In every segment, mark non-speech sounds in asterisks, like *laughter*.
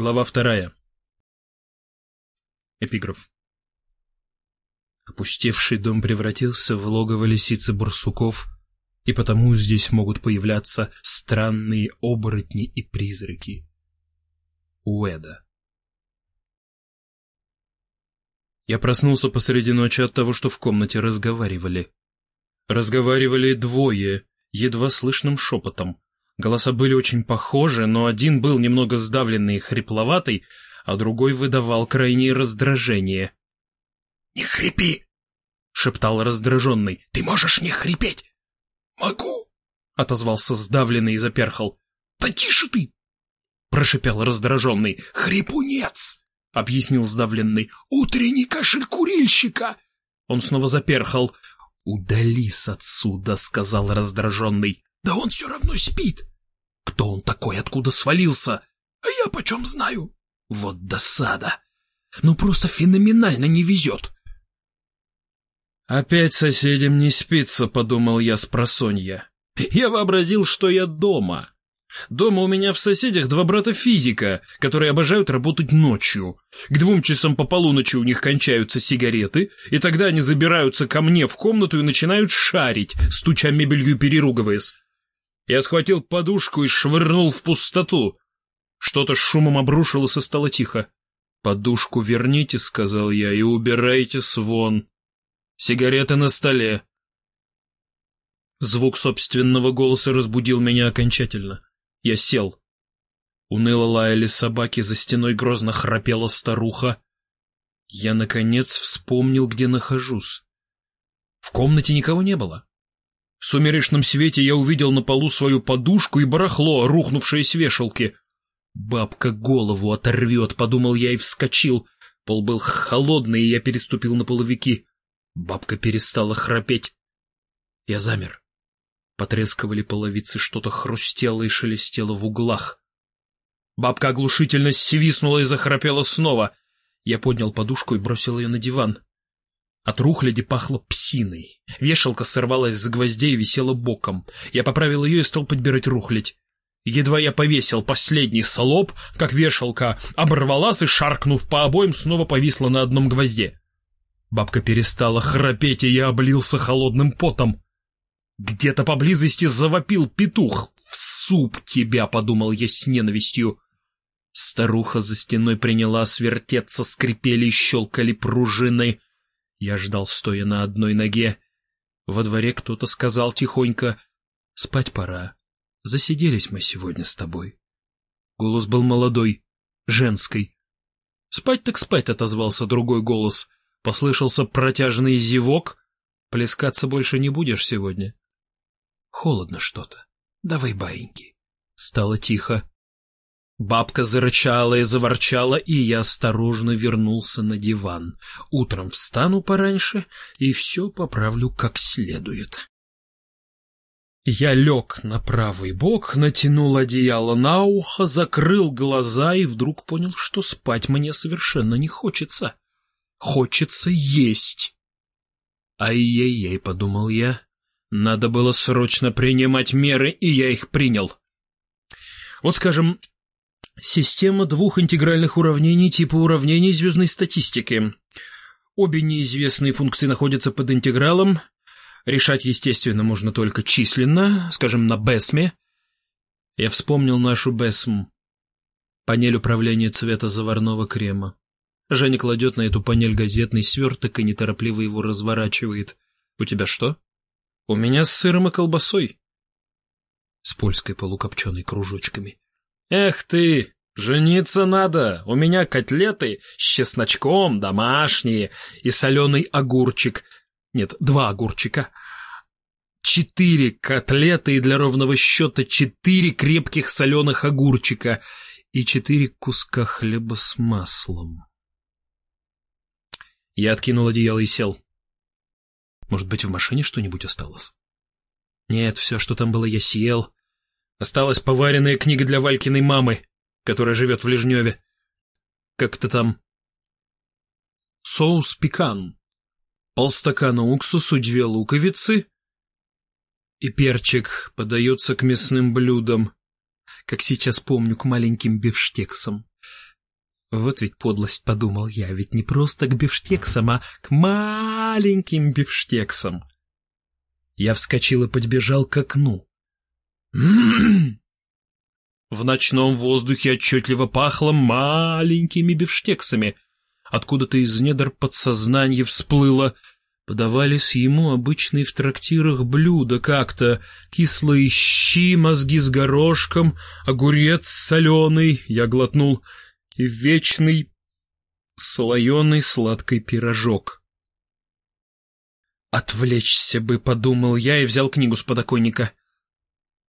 Глава вторая. Эпиграф. Опустевший дом превратился в логово лисицы барсуков, и потому здесь могут появляться странные оборотни и призраки. Уэда. Я проснулся посреди ночи от того, что в комнате разговаривали. Разговаривали двое, едва слышным шепотом. Голоса были очень похожи, но один был немного сдавленный и хрипловатый, а другой выдавал крайнее раздражение. «Не хрипи!» — шептал раздраженный. «Ты можешь не хрипеть?» «Могу!» — отозвался сдавленный и заперхал. «Да тише ты!» — прошипел раздраженный. «Хрипунец!» — объяснил сдавленный. «Утренний кашель курильщика!» Он снова заперхал. «Удались отсюда!» — сказал раздраженный. «Да он все равно спит!» Кто он такой? Откуда свалился? А я почем знаю? Вот досада. Ну просто феноменально не везет. Опять соседям не спится, подумал я с просонья. Я вообразил, что я дома. Дома у меня в соседях два брата-физика, которые обожают работать ночью. К двум часам по полуночи у них кончаются сигареты, и тогда они забираются ко мне в комнату и начинают шарить, стуча мебелью переругиваясь. Я схватил подушку и швырнул в пустоту. Что-то с шумом обрушилось и стало тихо. «Подушку верните», — сказал я, — «и убирайте свон. Сигареты на столе». Звук собственного голоса разбудил меня окончательно. Я сел. Уныло лаяли собаки, за стеной грозно храпела старуха. Я, наконец, вспомнил, где нахожусь. В комнате никого не было. В сумеречном свете я увидел на полу свою подушку и барахло, рухнувшее с вешалки. «Бабка голову оторвет», — подумал я и вскочил. Пол был холодный, и я переступил на половики. Бабка перестала храпеть. Я замер. Потрескивали половицы, что-то хрустело и шелестело в углах. Бабка оглушительно свистнула и захрапела снова. Я поднял подушку и бросил ее на диван. От рухляди пахло псиной. Вешалка сорвалась с гвоздей и висела боком. Я поправил ее и стал подбирать рухлядь. Едва я повесил последний солоб, как вешалка оборвалась и, шаркнув по обоим, снова повисла на одном гвозде. Бабка перестала храпеть, и я облился холодным потом. Где-то поблизости завопил петух. «В суп тебя!» — подумал я с ненавистью. Старуха за стеной приняла свертеться, скрипели и щелкали пружины. Я ждал, стоя на одной ноге. Во дворе кто-то сказал тихонько «Спать пора. Засиделись мы сегодня с тобой». Голос был молодой, женский. «Спать так спать», — отозвался другой голос. Послышался протяжный зевок. «Плескаться больше не будешь сегодня?» «Холодно что-то. Давай баиньки». Стало тихо. Бабка зарычала и заворчала, и я осторожно вернулся на диван. Утром встану пораньше и все поправлю как следует. Я лег на правый бок, натянул одеяло на ухо, закрыл глаза и вдруг понял, что спать мне совершенно не хочется. Хочется есть. Ай-яй-яй, подумал я. Надо было срочно принимать меры, и я их принял. Вот, скажем, Система двух интегральных уравнений типа уравнений звездной статистики. Обе неизвестные функции находятся под интегралом. Решать, естественно, можно только численно, скажем, на Бесме. Я вспомнил нашу Бесм. Панель управления цвета заварного крема. Женя кладет на эту панель газетный сверток и неторопливо его разворачивает. «У тебя что?» «У меня с сыром и колбасой». С польской полукопченой кружочками. «Эх ты, жениться надо! У меня котлеты с чесночком, домашние, и соленый огурчик. Нет, два огурчика. Четыре котлеты и для ровного счета четыре крепких соленых огурчика и четыре куска хлеба с маслом». Я откинул одеяло и сел. Может быть, в машине что-нибудь осталось? Нет, все, что там было, я съел. Осталась поваренная книга для Валькиной мамы, которая живет в Лежневе. Как-то там... Соус пекан. Полстакана уксусу, две луковицы и перчик подается к мясным блюдам, как сейчас помню, к маленьким бифштексам. Вот ведь подлость, подумал я, ведь не просто к бифштексам, а к маленьким бифштексам. Я вскочил и подбежал к окну. В ночном воздухе отчетливо пахло маленькими бифштексами. Откуда-то из недр подсознания всплыло. Подавались ему обычные в трактирах блюда как-то. Кислые щи, мозги с горошком, огурец соленый, я глотнул, и вечный слоеный сладкий пирожок. «Отвлечься бы», — подумал я и взял книгу с подоконника.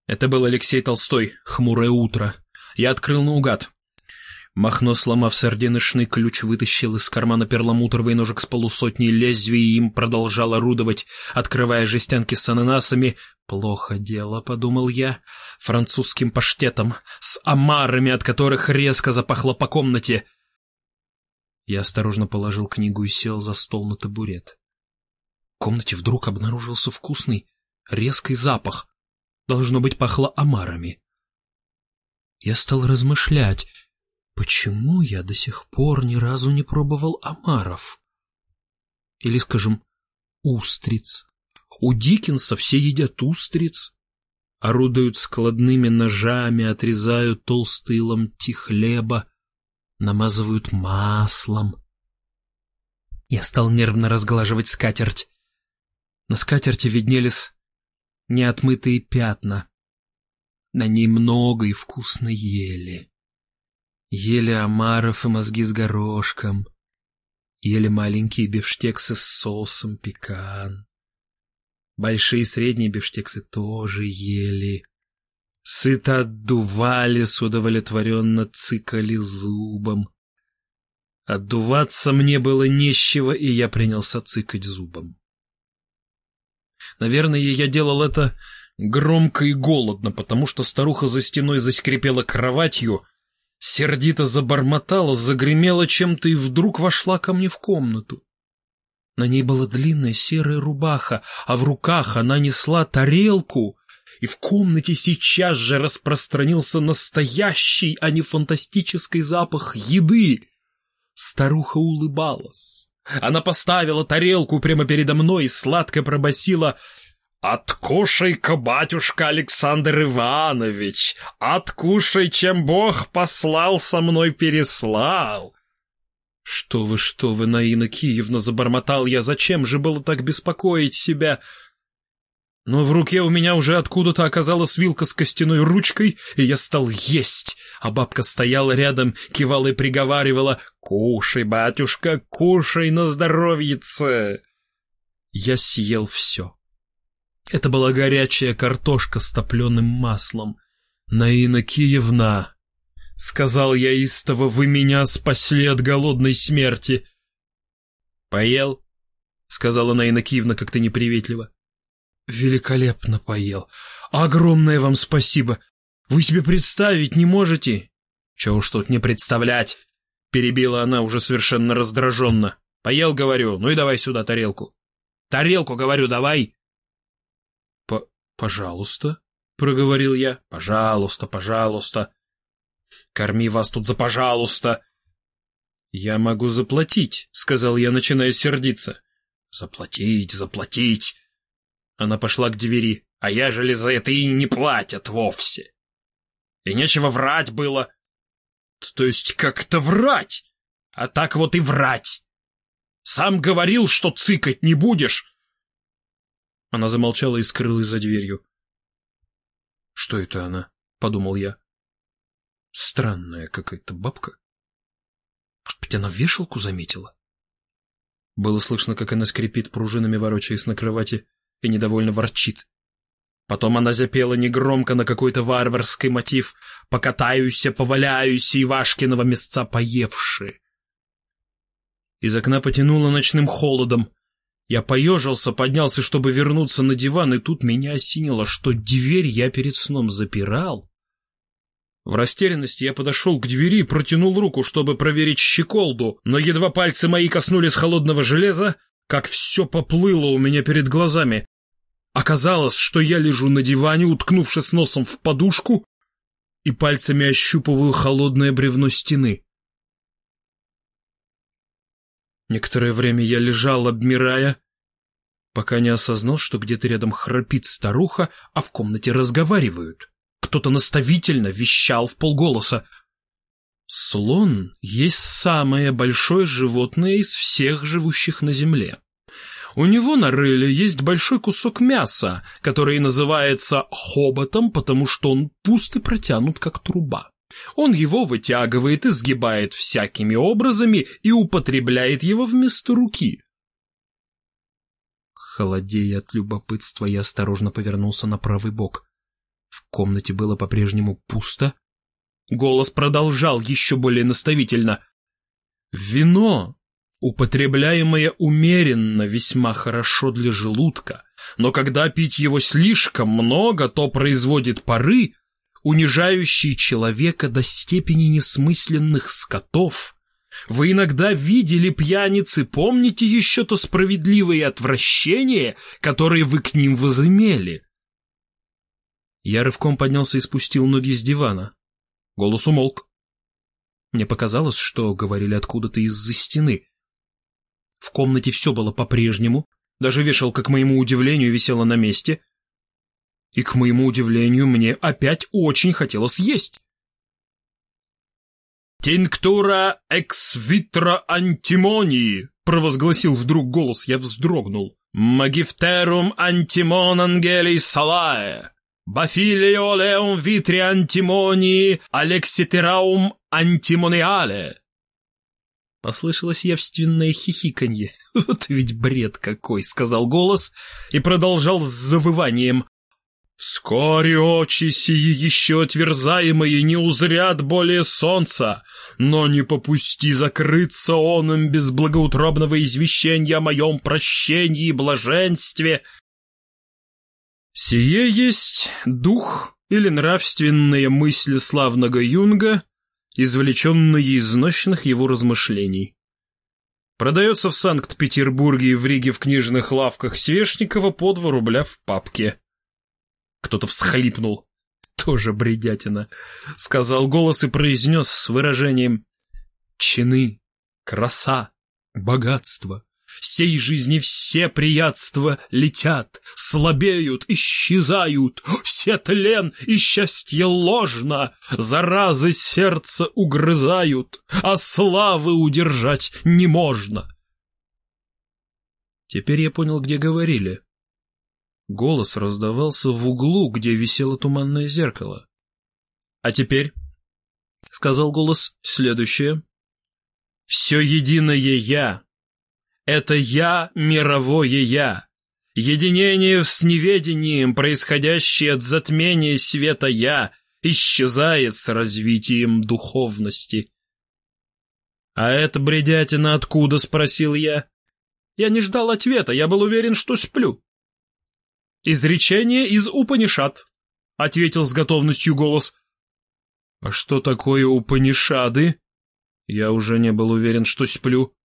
Это был Алексей Толстой «Хмурое утро». Я открыл наугад. Махно, сломав сардиночный ключ, вытащил из кармана перламутровый ножик с полусотней лезвий и им продолжал орудовать, открывая жестянки с ананасами. «Плохо дело», — подумал я, — «французским паштетом, с омарами, от которых резко запахло по комнате». Я осторожно положил книгу и сел за стол на табурет. В комнате вдруг обнаружился вкусный, резкий запах, Должно быть, пахло омарами. Я стал размышлять, почему я до сих пор ни разу не пробовал омаров? Или, скажем, устриц. У Диккенса все едят устриц, орудуют складными ножами, отрезают толстые ломти хлеба, намазывают маслом. Я стал нервно разглаживать скатерть. На скатерти виднелись неотмытые пятна. На ней много и вкусно ели. Ели омаров и мозги с горошком. Ели маленькие бифштексы с соусом пекан. Большие и средние бифштексы тоже ели. Сыто отдувались, удовлетворенно цикали зубом. Отдуваться мне было нечего, и я принялся цикать зубом. Наверное, я делал это громко и голодно, потому что старуха за стеной заскрипела кроватью, сердито забормотала, загремела чем-то и вдруг вошла ко мне в комнату. На ней была длинная серая рубаха, а в руках она несла тарелку, и в комнате сейчас же распространился настоящий, а не фантастический запах еды. Старуха улыбалась. Она поставила тарелку прямо передо мной и сладко пробасила «Откушай-ка, батюшка Александр Иванович, откушай, чем Бог послал со мной переслал». «Что вы, что вы, Наина Киевна!» — забормотал я. «Зачем же было так беспокоить себя?» Но в руке у меня уже откуда-то оказалась вилка с костяной ручкой, и я стал есть, а бабка стояла рядом, кивала и приговаривала «Кушай, батюшка, кушай на здоровьице!» Я съел все. Это была горячая картошка с топленым маслом. «Наина Киевна!» — сказал я истово, — «вы меня спасли от голодной смерти!» «Поел?» — сказала Наина Киевна как-то неприветливо. «Великолепно поел. Огромное вам спасибо. Вы себе представить не можете?» «Чего уж тут не представлять!» Перебила она уже совершенно раздраженно. «Поел, говорю, ну и давай сюда тарелку». «Тарелку, говорю, давай!» По «Пожалуйста», — проговорил я. «Пожалуйста, пожалуйста. Корми вас тут за пожалуйста». «Я могу заплатить», — сказал я, начиная сердиться. «Заплатить, заплатить». Она пошла к двери. А ежели за это и не платят вовсе? И нечего врать было. То есть как-то врать? А так вот и врать. Сам говорил, что цыкать не будешь. Она замолчала и скрылась за дверью. Что это она? — подумал я. Странная какая-то бабка. Может быть, она вешалку заметила? Было слышно, как она скрипит пружинами, ворочаясь на кровати и недовольно ворчит. Потом она запела негромко на какой-то варварский мотив «Покатаюся, поваляюся, Ивашкиного места поевши». Из окна потянуло ночным холодом. Я поежился, поднялся, чтобы вернуться на диван, и тут меня осенило, что дверь я перед сном запирал. В растерянности я подошел к двери и протянул руку, чтобы проверить щеколду, но едва пальцы мои коснулись холодного железа, как все поплыло у меня перед глазами. Оказалось, что я лежу на диване, уткнувшись носом в подушку, и пальцами ощупываю холодное бревно стены. Некоторое время я лежал, обмирая, пока не осознал, что где-то рядом храпит старуха, а в комнате разговаривают. Кто-то наставительно вещал в полголоса. Слон есть самое большое животное из всех живущих на земле. У него на рыле есть большой кусок мяса, который называется хоботом, потому что он пуст и протянут, как труба. Он его вытягивает и сгибает всякими образами и употребляет его вместо руки. Холодея от любопытства, я осторожно повернулся на правый бок. В комнате было по-прежнему пусто. Голос продолжал еще более наставительно. «Вино, употребляемое умеренно, весьма хорошо для желудка, но когда пить его слишком много, то производит пары, унижающие человека до степени несмысленных скотов. Вы иногда видели пьяницы, помните еще то справедливое отвращение, которое вы к ним возымели?» Я рывком поднялся и спустил ноги с дивана. Голос умолк. Мне показалось, что говорили откуда-то из-за стены. В комнате все было по-прежнему, даже вешалка, к моему удивлению, висела на месте. И, к моему удивлению, мне опять очень хотелось есть. «Тинктура эксвитра антимонии!» — провозгласил вдруг голос, я вздрогнул. «Магифтерум антимон ангелей салае!» Бафилио леум витри антимонии алекситераум антимониале. Послышалось явственное хихиканье. *laughs* «Вот ведь бред какой!» — сказал голос и продолжал с завыванием. «Вскоре очи сии еще отверзаемые не узрят более солнца, но не попусти закрыться он им без благоутробного извещения о моем прощении и блаженстве, Сие есть дух или нравственные мысли славного Юнга, извлеченные из ночных его размышлений. Продается в Санкт-Петербурге и в Риге в книжных лавках Свешникова по два рубля в папке. Кто-то всхлипнул. Тоже бредятина. Сказал голос и произнес с выражением «Чины, краса, богатство, Сей жизни все приятства летят, слабеют, исчезают, все тлен и счастье ложно, заразы сердца угрызают, а славы удержать не можно. Теперь я понял, где говорили. Голос раздавался в углу, где висело туманное зеркало. — А теперь, — сказал голос, — следующее. — Все единое я, это «я» — мировое «я». Единение с неведением, происходящее от затмения света «я», исчезает с развитием духовности. «А это бредятина откуда?» — спросил я. Я не ждал ответа, я был уверен, что сплю. «Изречение из Упанишат», — ответил с готовностью голос. «А что такое Упанишады?» Я уже не был уверен, что сплю.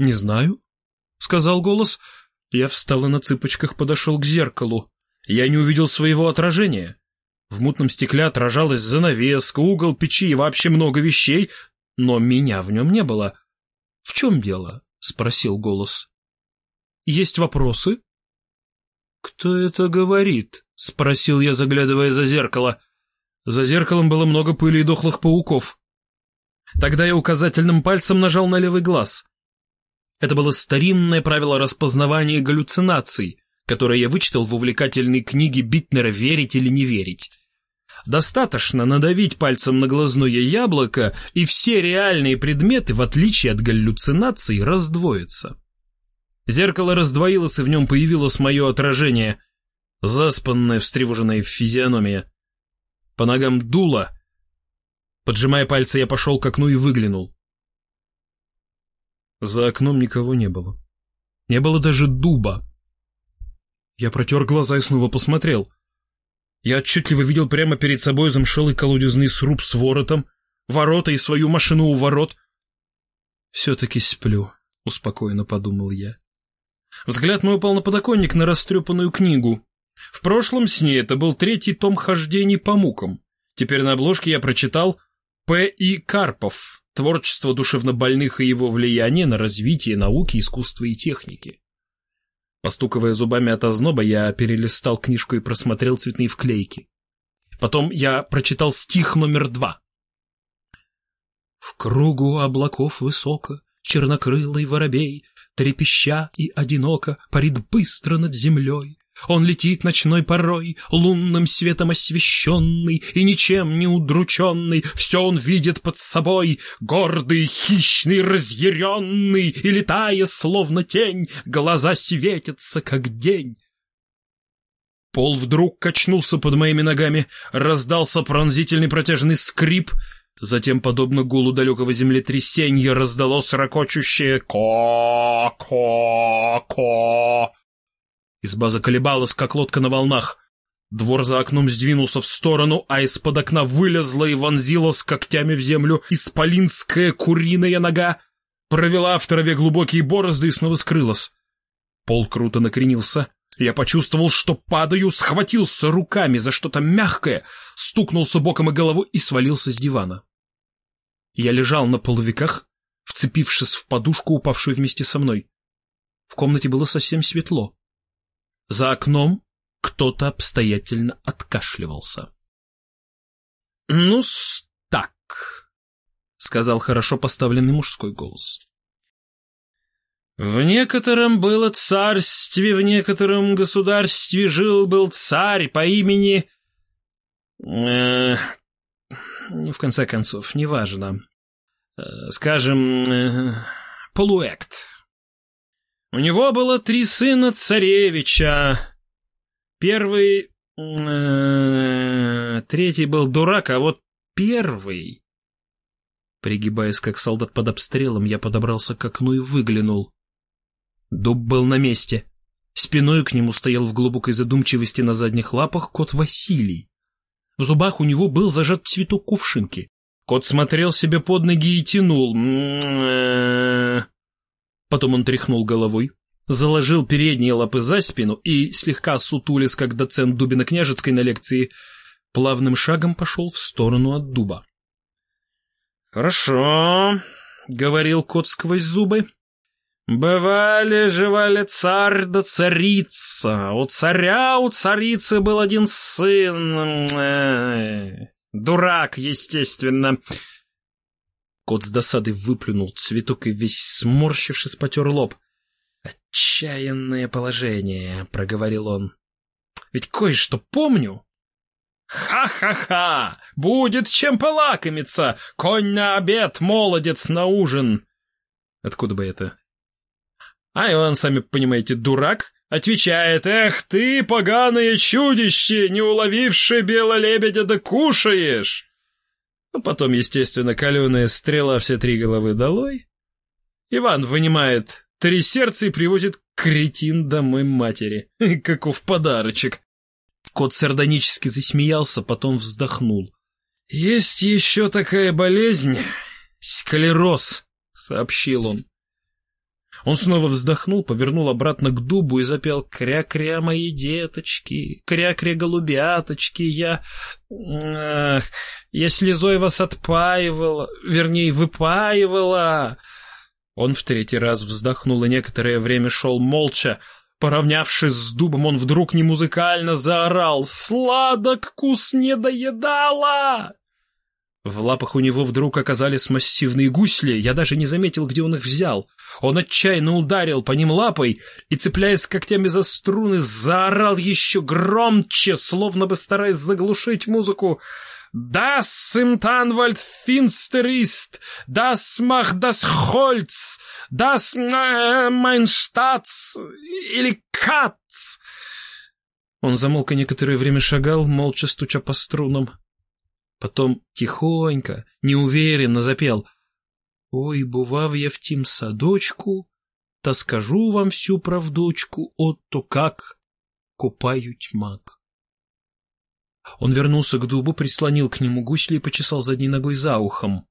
«Не знаю», — сказал голос. Я встал и на цыпочках подошел к зеркалу. Я не увидел своего отражения. В мутном стекле отражалась занавеска, угол печи и вообще много вещей, но меня в нем не было. «В чем дело?» — спросил голос. «Есть вопросы?» «Кто это говорит?» — спросил я, заглядывая за зеркало. За зеркалом было много пыли и дохлых пауков. Тогда я указательным пальцем нажал на левый глаз. Это было старинное правило распознавания галлюцинаций, которое я вычитал в увлекательной книге Битнера «Верить или не верить». Достаточно надавить пальцем на глазное яблоко, и все реальные предметы, в отличие от галлюцинаций, раздвоятся. Зеркало раздвоилось, и в нем появилось мое отражение, заспанная, встревоженная физиономия. По ногам дуло. Поджимая пальцы, я пошел к окну и выглянул. За окном никого не было. Не было даже дуба. Я протер глаза и снова посмотрел. Я отчетливо видел прямо перед собой замшелый колодезный сруб с воротом, ворота и свою машину у ворот. «Все-таки сплю», — успокоенно подумал я. Взгляд мой упал на подоконник на растрепанную книгу. В прошлом сне это был третий том хождений по мукам. Теперь на обложке я прочитал «П. И. Карпов. Творчество душевнобольных и его влияние на развитие науки, искусства и техники. Постукивая зубами от озноба, я перелистал книжку и просмотрел цветные вклейки. Потом я прочитал стих номер два. В кругу облаков высоко, чернокрылый воробей, Трепеща и одиноко, парит быстро над землей. Он летит ночной порой, лунным светом освещенный и ничем не удрученный. Все он видит под собой, гордый, хищный, разъяренный, и, летая, словно тень, глаза светятся, как день. Пол вдруг качнулся под моими ногами, раздался пронзительный протяжный скрип — Затем, подобно гулу далекого землетрясения, раздалось ракочущее «ко-ко-ко». Изба заколебалась, как лодка на волнах. Двор за окном сдвинулся в сторону, а из-под окна вылезла и вонзилась когтями в землю исполинская куриная нога, провела в траве глубокие борозды и снова скрылась. Пол круто накренился. Я почувствовал, что падаю, схватился руками за что-то мягкое, стукнулся боком и головой и свалился с дивана. Я лежал на половиках, вцепившись в подушку, упавшую вместе со мной. В комнате было совсем светло. За окном кто-то обстоятельно откашливался. ну так», — сказал хорошо поставленный мужской голос. «В некотором было царстве, в некотором государстве жил-был царь по имени... Э, в конце концов, неважно. Э, скажем, э, полуэкт. У него было три сына царевича. Первый... Э, третий был дурак, а вот первый... Пригибаясь, как солдат под обстрелом, я подобрался к окну и выглянул. Дуб был на месте. Спиной к нему стоял в глубокой задумчивости на задних лапах кот Василий. В зубах у него был зажат цветок кувшинки. Кот смотрел себе под ноги и тянул. Потом он тряхнул головой, заложил передние лапы за спину и, слегка сутулись, как доцент Дубина-Княжецкой на лекции, плавным шагом пошел в сторону от дуба. «Хорошо», — говорил кот сквозь зубы. «Бывали, жевали царь да царица. У царя, у царицы был один сын. Дурак, естественно. Кот с досадой выплюнул цветок и весь сморщившись потер лоб. «Отчаянное положение», — проговорил он. «Ведь кое-что помню». «Ха-ха-ха! Будет чем полакомиться! Конь на обед, молодец на ужин!» Откуда бы это? А Иван, сами понимаете, дурак, Отвечает, «Эх ты, поганое чудище, не уловивший белого лебедя да кушаешь!» Ну, потом, естественно, каленая стрела все три головы долой. Иван вынимает три сердца и привозит кретин домой матери. *laughs* Каков подарочек. Кот сардонически засмеялся, потом вздохнул. «Есть еще такая болезнь — склероз», — сообщил он. Он снова вздохнул, повернул обратно к дубу и запел «Кря-кря, мои деточки, кря-кря, голубяточки, я... Ах, я слезой вас отпаивала, вернее, выпаивала». Он в третий раз вздохнул и некоторое время шел молча. Поравнявшись с дубом, он вдруг немузыкально заорал «Сладок кус не доедала!» В лапах у него вдруг оказались массивные гусли, я даже не заметил, где он их взял. Он отчаянно ударил по ним лапой и, цепляясь когтями за струны, заорал еще громче, словно бы стараясь заглушить музыку. «Das im Tanwald finster ist, das macht das Holz, das mein Staats или Кац!» Он замолк и некоторое время шагал, молча стуча по струнам. Потом тихонько, неуверенно запел «Ой, бував я в тім садочку, та скажу вам всю правдочку, от то как купают мак». Он вернулся к дубу, прислонил к нему гусли и почесал задней ногой за ухом.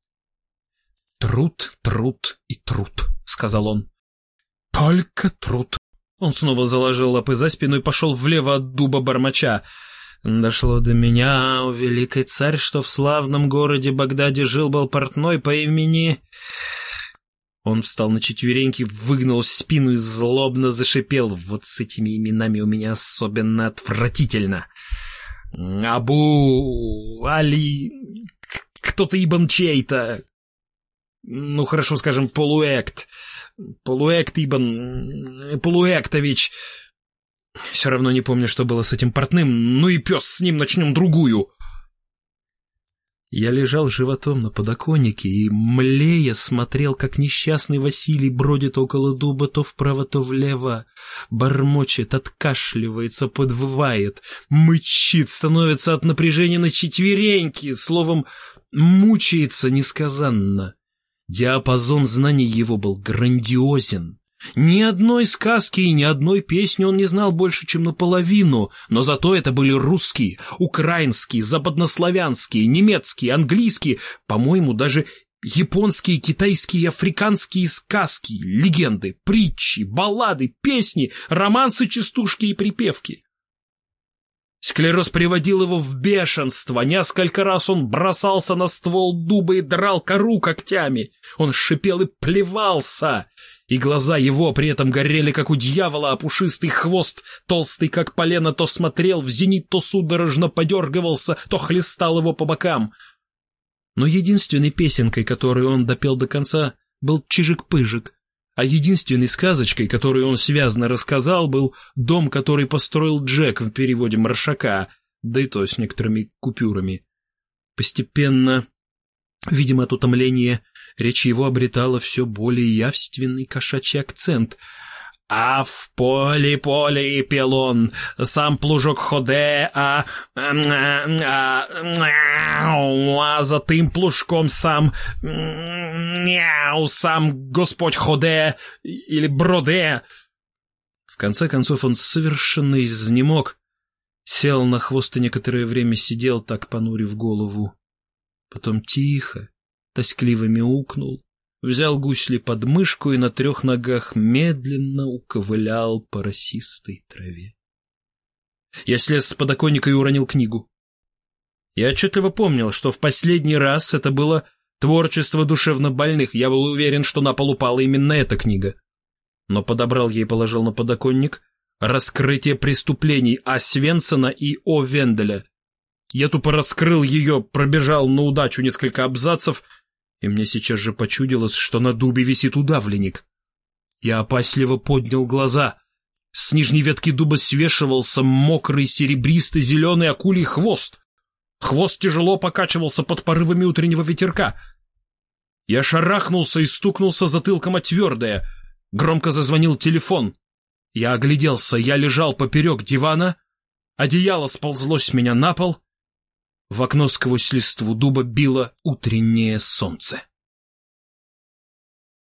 «Труд, труд и труд», — сказал он. «Только труд». Он снова заложил лапы за спину и пошел влево от дуба бормоча. Дошло до меня, о великий царь, что в славном городе Багдаде жил-был портной по имени... Он встал на четвереньки, выгнул спину и злобно зашипел. Вот с этими именами у меня особенно отвратительно. Абу... Али... Кто-то Ибн чей-то. Ну, хорошо, скажем, полуэкт. Полуэкт Ибн... Полуэктович... Все равно не помню, что было с этим портным. Ну и пес с ним, начнем другую. Я лежал животом на подоконнике и, млея, смотрел, как несчастный Василий бродит около дуба то вправо, то влево, бормочет, откашливается, подвывает, мычит, становится от напряжения на четвереньки, словом, мучается несказанно. Диапазон знаний его был грандиозен. Ни одной сказки и ни одной песни он не знал больше, чем наполовину, но зато это были русские, украинские, западнославянские, немецкие, английские, по-моему, даже японские, китайские африканские сказки, легенды, притчи, баллады, песни, романсы, частушки и припевки. Склероз приводил его в бешенство. Несколько раз он бросался на ствол дуба и драл кору когтями. Он шипел и плевался и глаза его при этом горели, как у дьявола, а пушистый хвост, толстый, как полено, то смотрел в зенит, то судорожно подергивался, то хлестал его по бокам. Но единственной песенкой, которую он допел до конца, был «Чижик-пыжик», а единственной сказочкой, которую он связно рассказал, был «Дом, который построил Джек» в переводе Маршака, да и то с некоторыми купюрами. Постепенно, видимо, от утомления, Речь его обретала все более явственный кошачий акцент. «А в поле, поле и пелон, сам плужок ходе, а, а, а, а за тым плужком сам, няу, сам Господь ходе или броде». В конце концов он совершенно изнемог, сел на хвост и некоторое время сидел, так понурив голову. Потом тихо, тоскливо мяукнул, взял гусли под мышку и на трех ногах медленно уковылял по росистой траве. Я слез с подоконника и уронил книгу. Я отчетливо помнил, что в последний раз это было творчество душевнобольных. Я был уверен, что на пол упала именно эта книга. Но подобрал ей и положил на подоконник «Раскрытие преступлений А. Свенсона и О. Венделя». Я тупо раскрыл ее, пробежал на удачу несколько абзацев — и мне сейчас же почудилось, что на дубе висит удавленник. Я опасливо поднял глаза. С нижней ветки дуба свешивался мокрый серебристо-зеленый акулий хвост. Хвост тяжело покачивался под порывами утреннего ветерка. Я шарахнулся и стукнулся затылком о твердое. Громко зазвонил телефон. Я огляделся, я лежал поперек дивана, одеяло сползло с меня на пол — в окно сквозь листву дуба било утреннее солнце.